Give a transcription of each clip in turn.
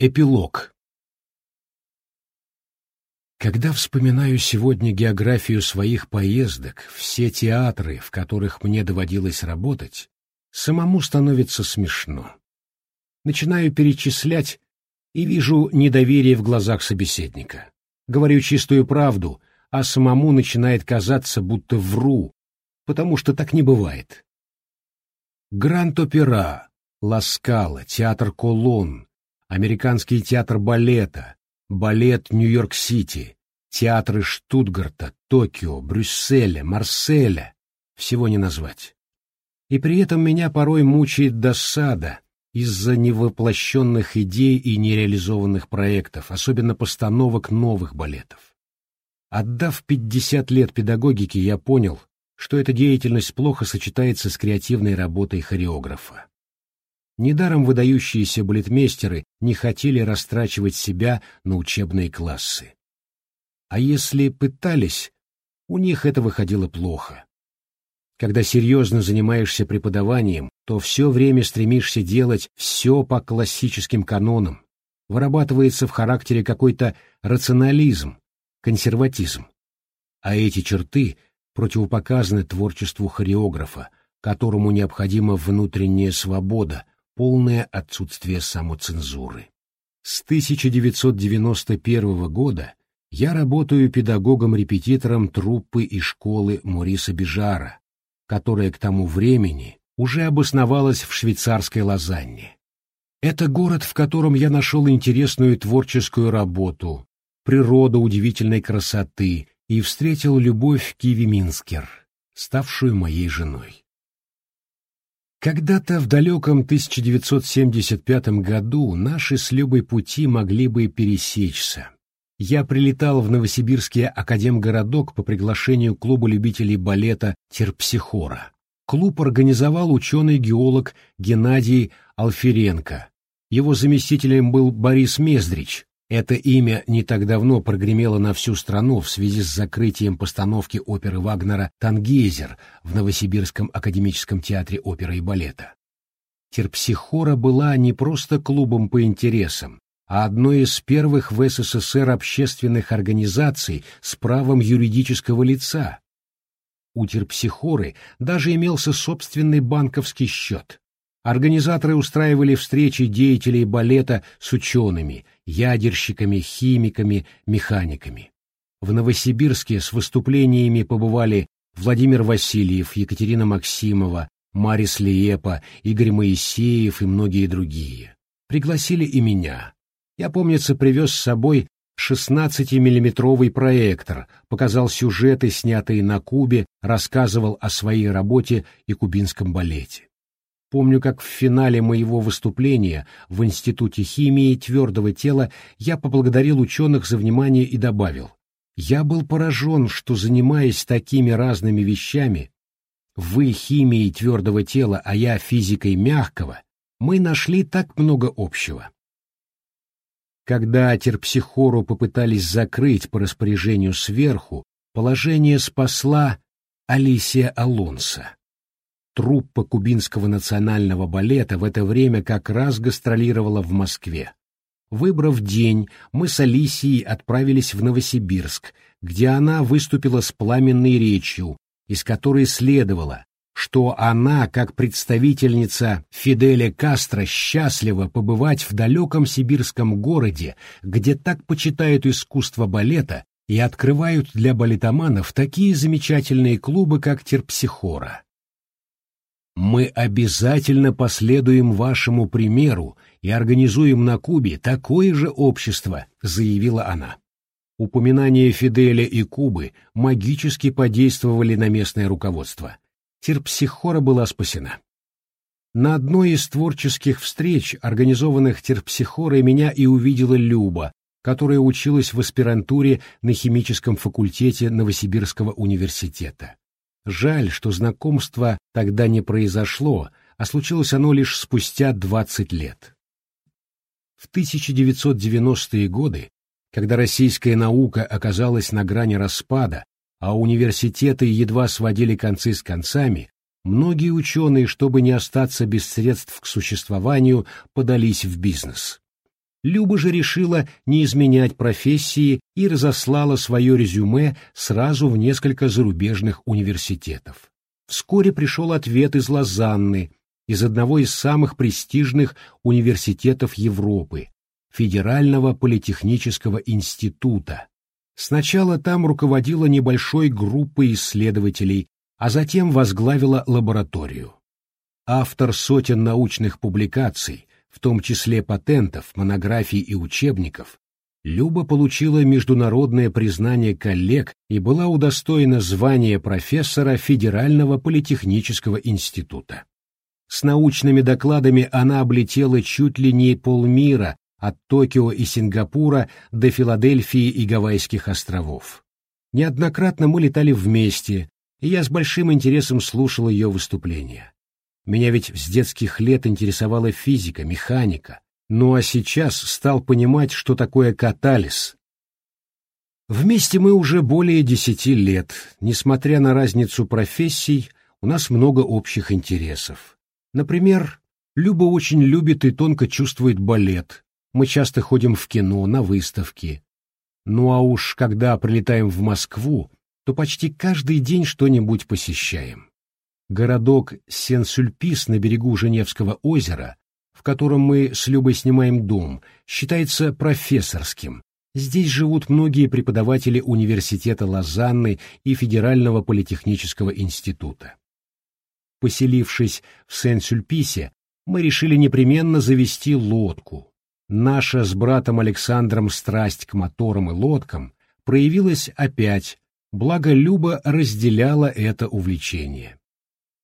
Эпилог Когда вспоминаю сегодня географию своих поездок, все театры, в которых мне доводилось работать, самому становится смешно. Начинаю перечислять и вижу недоверие в глазах собеседника. Говорю чистую правду, а самому начинает казаться, будто вру, потому что так не бывает. Гранд-опера, Ласкала, театр Колонн, Американский театр балета, балет Нью-Йорк-Сити, театры Штутгарта, Токио, Брюсселя, Марселя, всего не назвать. И при этом меня порой мучает досада из-за невоплощенных идей и нереализованных проектов, особенно постановок новых балетов. Отдав 50 лет педагогике, я понял, что эта деятельность плохо сочетается с креативной работой хореографа. Недаром выдающиеся балетмейстеры не хотели растрачивать себя на учебные классы. А если пытались, у них это выходило плохо. Когда серьезно занимаешься преподаванием, то все время стремишься делать все по классическим канонам. Вырабатывается в характере какой-то рационализм, консерватизм. А эти черты противопоказаны творчеству хореографа, которому необходима внутренняя свобода, полное отсутствие самоцензуры. С 1991 года я работаю педагогом-репетитором труппы и школы Мориса Бежара, которая к тому времени уже обосновалась в швейцарской Лозанне. Это город, в котором я нашел интересную творческую работу, природу удивительной красоты и встретил любовь Киви Минскер, ставшую моей женой. Когда-то в далеком 1975 году наши с Любой пути могли бы пересечься. Я прилетал в Новосибирский академгородок по приглашению клуба любителей балета «Терпсихора». Клуб организовал ученый-геолог Геннадий Алференко. Его заместителем был Борис Мездрич, это имя не так давно прогремело на всю страну в связи с закрытием постановки оперы Вагнера «Тангейзер» в Новосибирском академическом театре оперы и балета. Терпсихора была не просто клубом по интересам, а одной из первых в СССР общественных организаций с правом юридического лица. У терпсихоры даже имелся собственный банковский счет. Организаторы устраивали встречи деятелей балета с учеными, ядерщиками, химиками, механиками. В Новосибирске с выступлениями побывали Владимир Васильев, Екатерина Максимова, Марис Лиепа, Игорь Моисеев и многие другие. Пригласили и меня. Я, помнится, привез с собой 16-миллиметровый проектор, показал сюжеты, снятые на Кубе, рассказывал о своей работе и кубинском балете. Помню, как в финале моего выступления в Институте химии твердого тела я поблагодарил ученых за внимание и добавил. Я был поражен, что, занимаясь такими разными вещами, вы химией твердого тела, а я физикой мягкого, мы нашли так много общего. Когда терпсихору попытались закрыть по распоряжению сверху, положение спасла Алисия Алонсо. Труппа Кубинского национального балета в это время как раз гастролировала в Москве. Выбрав день, мы с Алисией отправились в Новосибирск, где она выступила с пламенной речью, из которой следовало, что она, как представительница Фиделя Кастро, счастлива побывать в далеком сибирском городе, где так почитают искусство балета и открывают для балетоманов такие замечательные клубы, как Терпсихора. Мы обязательно последуем вашему примеру и организуем на Кубе такое же общество, заявила она. Упоминания Фиделя и Кубы магически подействовали на местное руководство. Терпсихора была спасена. На одной из творческих встреч, организованных Терпсихорой, меня и увидела Люба, которая училась в аспирантуре на химическом факультете Новосибирского университета. Жаль, что знакомство тогда не произошло, а случилось оно лишь спустя 20 лет. В 1990-е годы, когда российская наука оказалась на грани распада, а университеты едва сводили концы с концами, многие ученые, чтобы не остаться без средств к существованию, подались в бизнес. Люба же решила не изменять профессии и разослала свое резюме сразу в несколько зарубежных университетов. Вскоре пришел ответ из Лозанны, из одного из самых престижных университетов Европы, Федерального политехнического института. Сначала там руководила небольшой группой исследователей, а затем возглавила лабораторию. Автор сотен научных публикаций, в том числе патентов, монографий и учебников, Люба получила международное признание коллег и была удостоена звания профессора Федерального политехнического института. С научными докладами она облетела чуть ли не полмира, от Токио и Сингапура до Филадельфии и Гавайских островов. Неоднократно мы летали вместе, и я с большим интересом слушал ее выступления. Меня ведь с детских лет интересовала физика, механика, ну а сейчас стал понимать, что такое катализ. Вместе мы уже более десяти лет. Несмотря на разницу профессий, у нас много общих интересов. Например, Люба очень любит и тонко чувствует балет. Мы часто ходим в кино, на выставки. Ну а уж когда прилетаем в Москву, то почти каждый день что-нибудь посещаем. Городок Сен-Сюльпис на берегу Женевского озера, в котором мы с Любой снимаем дом, считается профессорским. Здесь живут многие преподаватели университета Лозанны и Федерального политехнического института. Поселившись в Сен-Сюльписе, мы решили непременно завести лодку. Наша с братом Александром страсть к моторам и лодкам проявилась опять, благо Люба разделяла это увлечение.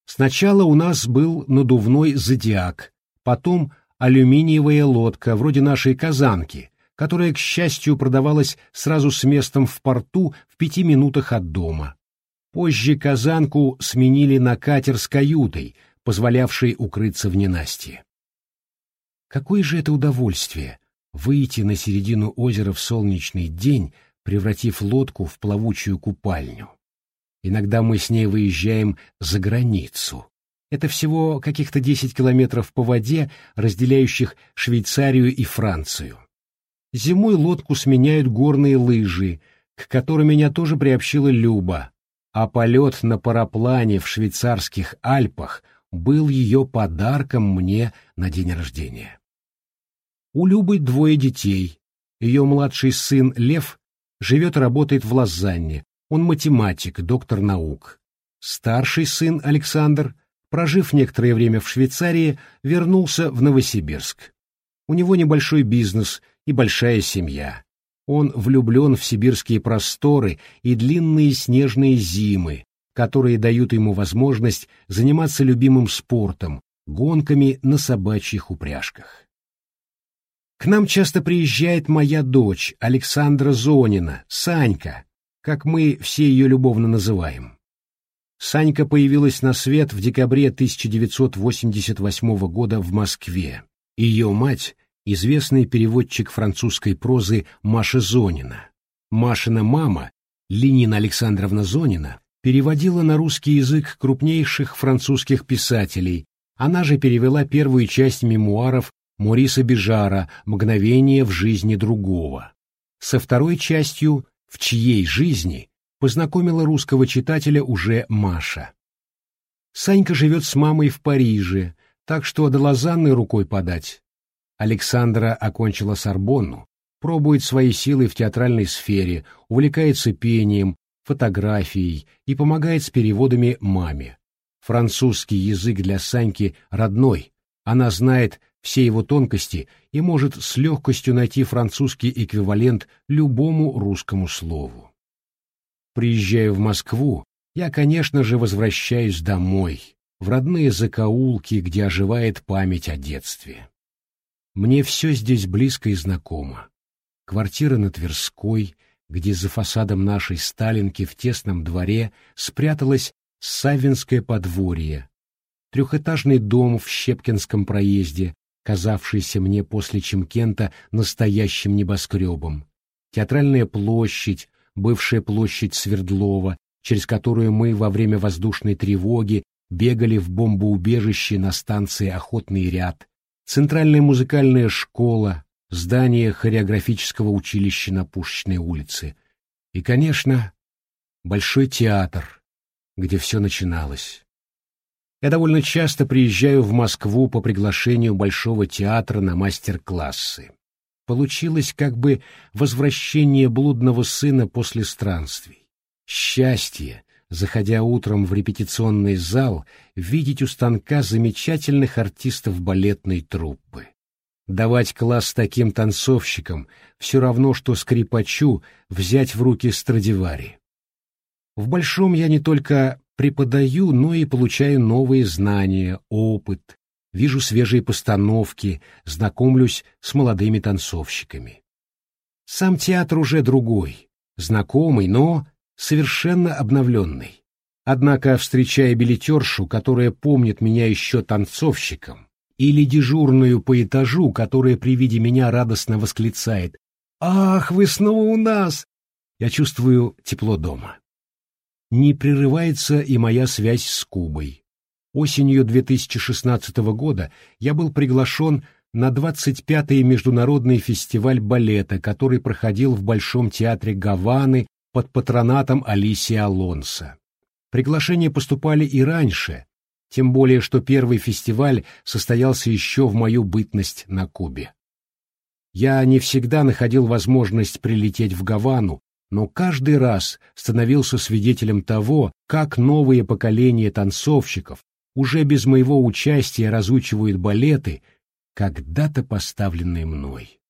Сначала у нас был надувной «Зодиак», потом алюминиевая лодка, вроде нашей «Казанки», которая, к счастью, продавалась сразу с местом в порту в пяти минутах от дома. Позже «Казанку» сменили на катер с каютой, позволявшей укрыться в ненастье. Какое же это удовольствие — выйти на середину озера в солнечный день, превратив лодку в плавучую купальню. Иногда мы с ней выезжаем за границу. Это всего каких-то 10 километров по воде, разделяющих Швейцарию и Францию. Зимой лодку сменяют горные лыжи, к которым меня тоже приобщила Люба, а полет на параплане в швейцарских Альпах был ее подарком мне на день рождения. У Любы двое детей. Ее младший сын Лев живет и работает в Лозанне, он математик, доктор наук. Старший сын Александр, прожив некоторое время в Швейцарии, вернулся в Новосибирск. У него небольшой бизнес и большая семья. Он влюблен в сибирские просторы и длинные снежные зимы, которые дают ему возможность заниматься любимым спортом, гонками на собачьих упряжках. К нам часто приезжает моя дочь, Александра Зонина, Санька, как мы все ее любовно называем. Санька появилась на свет в декабре 1988 года в Москве. Ее мать — известный переводчик французской прозы Маша Зонина. Машина мама, Ленина Александровна Зонина, переводила на русский язык крупнейших французских писателей, она же перевела первую часть мемуаров Мориса Бежара «Мгновение в жизни другого». Со второй частью в чьей жизни познакомила русского читателя уже Маша. Санька живет с мамой в Париже, так что до Лозанны рукой подать. Александра окончила Сорбонну, пробует свои силы в театральной сфере, увлекается пением, фотографией и помогает с переводами маме. Французский язык для Саньки родной, она знает все его тонкости и может с легкостью найти французский эквивалент любому русскому слову. Приезжая в Москву, я, конечно же, возвращаюсь домой, в родные закоулки, где оживает память о детстве. Мне все здесь близко и знакомо. Квартира на Тверской, где за фасадом нашей Сталинки в тесном дворе спряталось Савинское подворье, трехэтажный дом в Щепкинском проезде, казавшийся мне после Чемкента настоящим небоскребом, театральная площадь, бывшая площадь Свердлова, через которую мы во время воздушной тревоги бегали в бомбоубежище на станции Охотный ряд, центральная музыкальная школа, здание хореографического училища на Пушечной улице. И, конечно, Большой театр, где все начиналось. Я довольно часто приезжаю в Москву по приглашению Большого театра на мастер-классы. Получилось как бы возвращение блудного сына после странствий. Счастье, заходя утром в репетиционный зал, видеть у станка замечательных артистов балетной труппы. Давать класс таким танцовщикам все равно, что скрипачу взять в руки Страдивари. В Большом я не только преподаю, но и получаю новые знания, опыт, вижу свежие постановки, знакомлюсь с молодыми танцовщиками. Сам театр уже другой, знакомый, но совершенно обновленный. Однако, встречая билетершу, которая помнит меня еще танцовщиком, или дежурную по этажу, которая при виде меня радостно восклицает «Ах, вы снова у нас!» Я чувствую тепло дома. Не прерывается и моя связь с Кубой. Осенью 2016 года я был приглашен на 25-й международный фестиваль балета, который проходил в Большом театре Гаваны под патронатом Алисии Алонсо. Приглашения поступали и раньше, тем более что первый фестиваль состоялся еще в мою бытность на Кубе. Я не всегда находил возможность прилететь в Гавану, но каждый раз становился свидетелем того, как новые поколения танцовщиков уже без моего участия разучивают балеты, когда-то поставленные мной.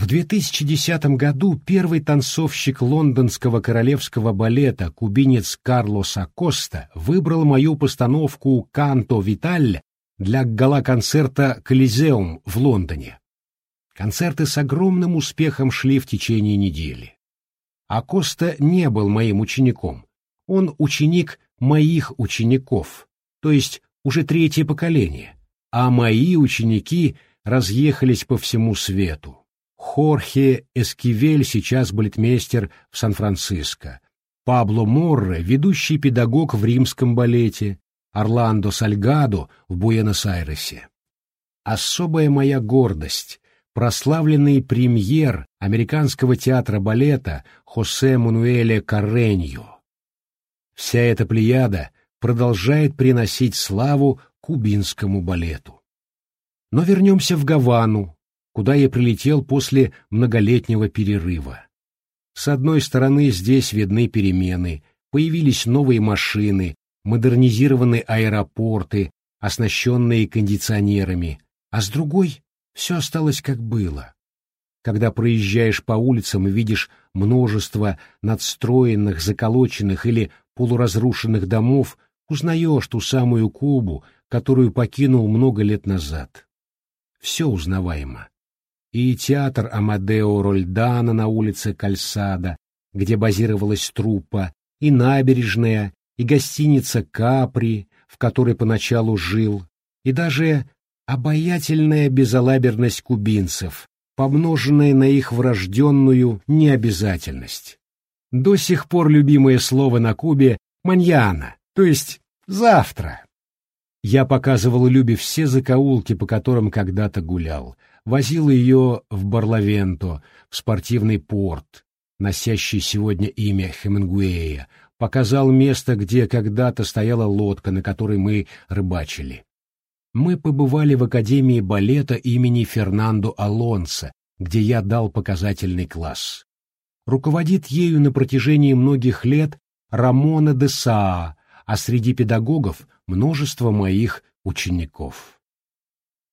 В 2010 году первый танцовщик лондонского королевского балета, кубинец Карлос Акоста, выбрал мою постановку «Канто Виталь» для гала-концерта «Колизеум» в Лондоне. Концерты с огромным успехом шли в течение недели. Акоста не был моим учеником. Он ученик моих учеников, то есть уже третье поколение, а мои ученики разъехались по всему свету. Хорхе Эскивель сейчас балетмейстер в Сан-Франциско, Пабло Морре — ведущий педагог в римском балете, Орландо Сальгадо в Буэнос-Айресе. Особая моя гордость — прославленный премьер американского театра балета Хосе Мануэля Карреньо. Вся эта плеяда продолжает приносить славу кубинскому балету. Но вернемся в Гавану, куда я прилетел после многолетнего перерыва. С одной стороны, здесь видны перемены, появились новые машины, модернизированы аэропорты, оснащенные кондиционерами, а с другой — все осталось как было. Когда проезжаешь по улицам и видишь множество надстроенных, заколоченных или полуразрушенных домов, узнаешь ту самую Кубу, которую покинул много лет назад. Все узнаваемо и театр Амадео Рольдана на улице Кальсада, где базировалась труппа, и набережная, и гостиница Капри, в которой поначалу жил, и даже обаятельная безалаберность кубинцев, помноженная на их врожденную необязательность. До сих пор любимое слово на Кубе «маньяна», то есть «завтра». Я показывал Любе все закоулки, по которым когда-то гулял — возил ее в Барлавенто, в спортивный порт, носящий сегодня имя Хемингуэя, показал место, где когда-то стояла лодка, на которой мы рыбачили. Мы побывали в Академии балета имени Фернандо Алонсо, где я дал показательный класс. Руководит ею на протяжении многих лет Рамона де Саа, а среди педагогов множество моих учеников.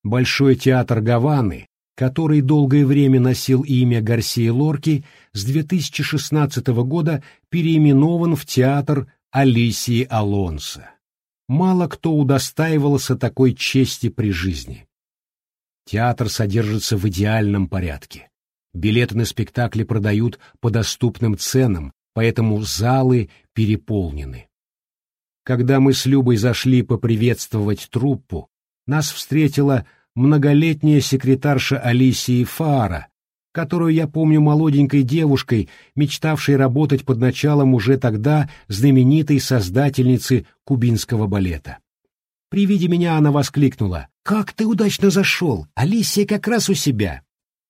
Большой театр Гаваны, который долгое время носил имя Гарсия Лорки, с 2016 года переименован в театр Алисии Алонсо. Мало кто удостаивался такой чести при жизни. Театр содержится в идеальном порядке. Билеты на спектакли продают по доступным ценам, поэтому залы переполнены. Когда мы с Любой зашли поприветствовать труппу, нас встретила многолетняя секретарша Алисии Фара, которую я помню молоденькой девушкой, мечтавшей работать под началом уже тогда знаменитой создательницы кубинского балета. При виде меня она воскликнула. «Как ты удачно зашел! Алисия как раз у себя!»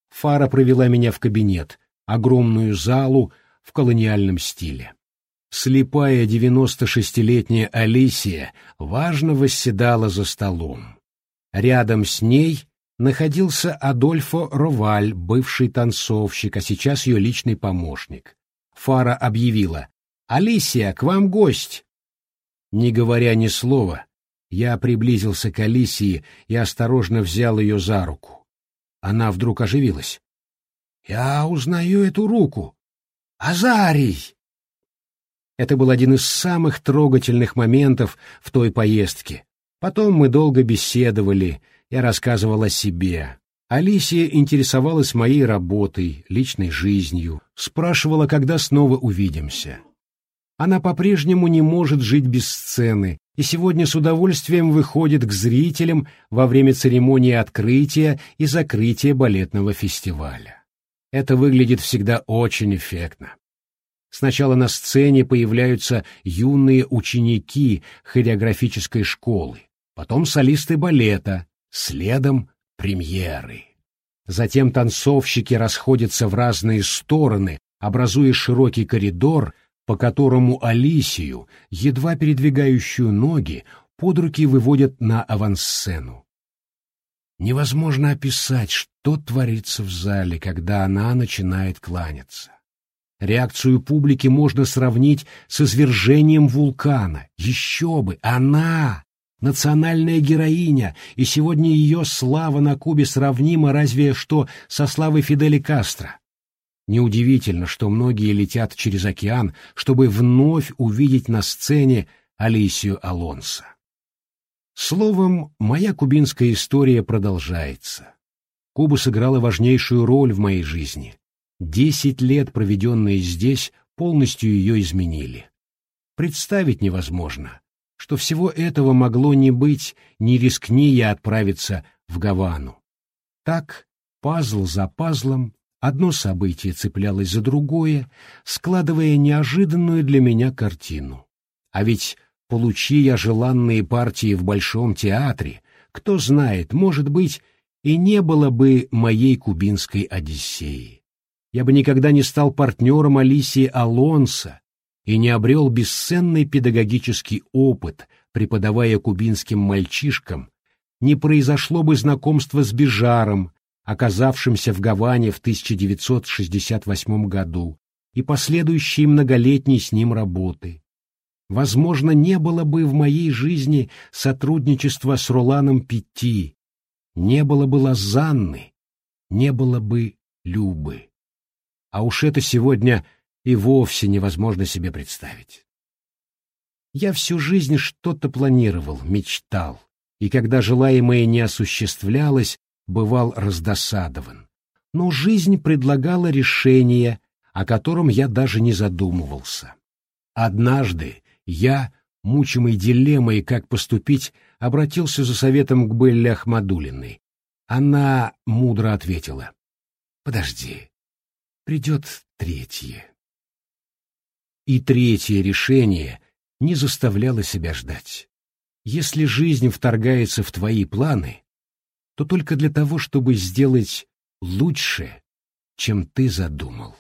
Фара провела меня в кабинет, огромную залу в колониальном стиле. Слепая девяносто шестилетняя Алисия важно восседала за столом. Рядом с ней находился Адольфо Роваль, бывший танцовщик, а сейчас ее личный помощник. Фара объявила «Алисия, к вам гость!» Не говоря ни слова, я приблизился к Алисии и осторожно взял ее за руку. Она вдруг оживилась. «Я узнаю эту руку! Азарий!» Это был один из самых трогательных моментов в той поездке. Потом мы долго беседовали, я рассказывал о себе. Алисия интересовалась моей работой, личной жизнью, спрашивала, когда снова увидимся. Она по-прежнему не может жить без сцены, и сегодня с удовольствием выходит к зрителям во время церемонии открытия и закрытия балетного фестиваля. Это выглядит всегда очень эффектно. Сначала на сцене появляются юные ученики хореографической школы, потом солисты балета, следом премьеры. Затем танцовщики расходятся в разные стороны, образуя широкий коридор, по которому Алисию, едва передвигающую ноги, под руки выводят на авансцену. Невозможно описать, что творится в зале, когда она начинает кланяться. Реакцию публики можно сравнить с извержением вулкана. Еще бы, она — национальная героиня, и сегодня ее слава на Кубе сравнима разве что со славой Фидели Кастро. Неудивительно, что многие летят через океан, чтобы вновь увидеть на сцене Алисию Алонсо. Словом, моя кубинская история продолжается. Куба сыграла важнейшую роль в моей жизни. Десять лет, проведенные здесь, полностью ее изменили. Представить невозможно, что всего этого могло не быть, не рискни я отправиться в Гавану. Так, пазл за пазлом, одно событие цеплялось за другое, складывая неожиданную для меня картину. А ведь, получи я желанные партии в Большом театре, кто знает, может быть, и не было бы моей кубинской Одиссеи я бы никогда не стал партнером Алисии Алонсо и не обрел бесценный педагогический опыт, преподавая кубинским мальчишкам, не произошло бы знакомство с Бежаром, оказавшимся в Гаване в 1968 году, и последующей многолетней с ним работы. Возможно, не было бы в моей жизни сотрудничества с Роланом Петти, не было бы Лозанны, не было бы Любы а уж это сегодня и вовсе невозможно себе представить. Я всю жизнь что-то планировал, мечтал, и когда желаемое не осуществлялось, бывал раздосадован. Но жизнь предлагала решение, о котором я даже не задумывался. Однажды я, мучимый дилеммой, как поступить, обратился за советом к Белле Ахмадулиной. Она мудро ответила. «Подожди, придет третье. И третье решение не заставляло себя ждать. Если жизнь вторгается в твои планы, то только для того, чтобы сделать лучше, чем ты задумал.